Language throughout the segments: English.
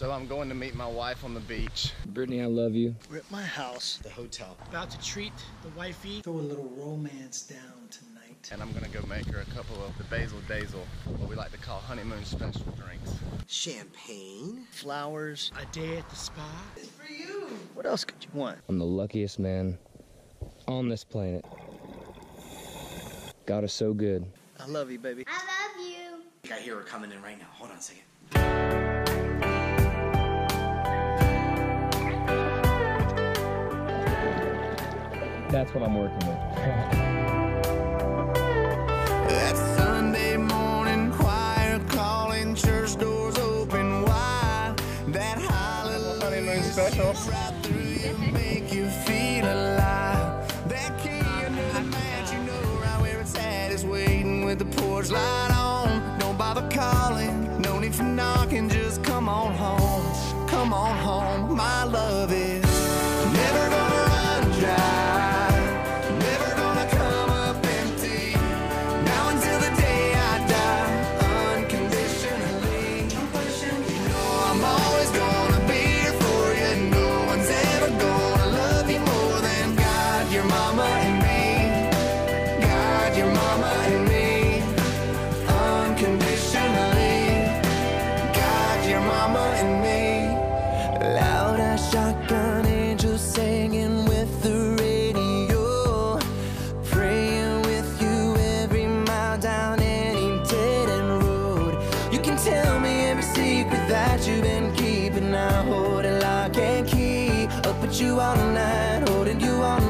So I'm going to meet my wife on the beach. Brittany, I love you. We're at my house, The hotel. about to treat the wifey. Throw a little romance down tonight. And I'm gonna go make her a couple of the basil dazel, what we like to call honeymoon special drinks. Champagne. Flowers, a day at the spa. It's for you. What else could you want? I'm the luckiest man on this planet. God is so good. I love you, baby. I love you. I I hear her coming in right now. Hold on a second. That's what I'm working with. That Sunday morning choir calling, church doors open wide. That hallelujah special. right through you, make you feel alive. That key under the mat, you know right where it's at, is waiting with the porch light on. Don't bother calling, no need for knocking, just come on home. Come on home, my love is mama and me. Loud as shotgun angels singing with the radio. Praying with you every mile down any dead end road. You can tell me every secret that you've been keeping. I hold it lock and key. Up with you all night, holding you all night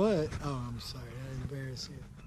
What? Oh, I'm sorry. I embarrassed you.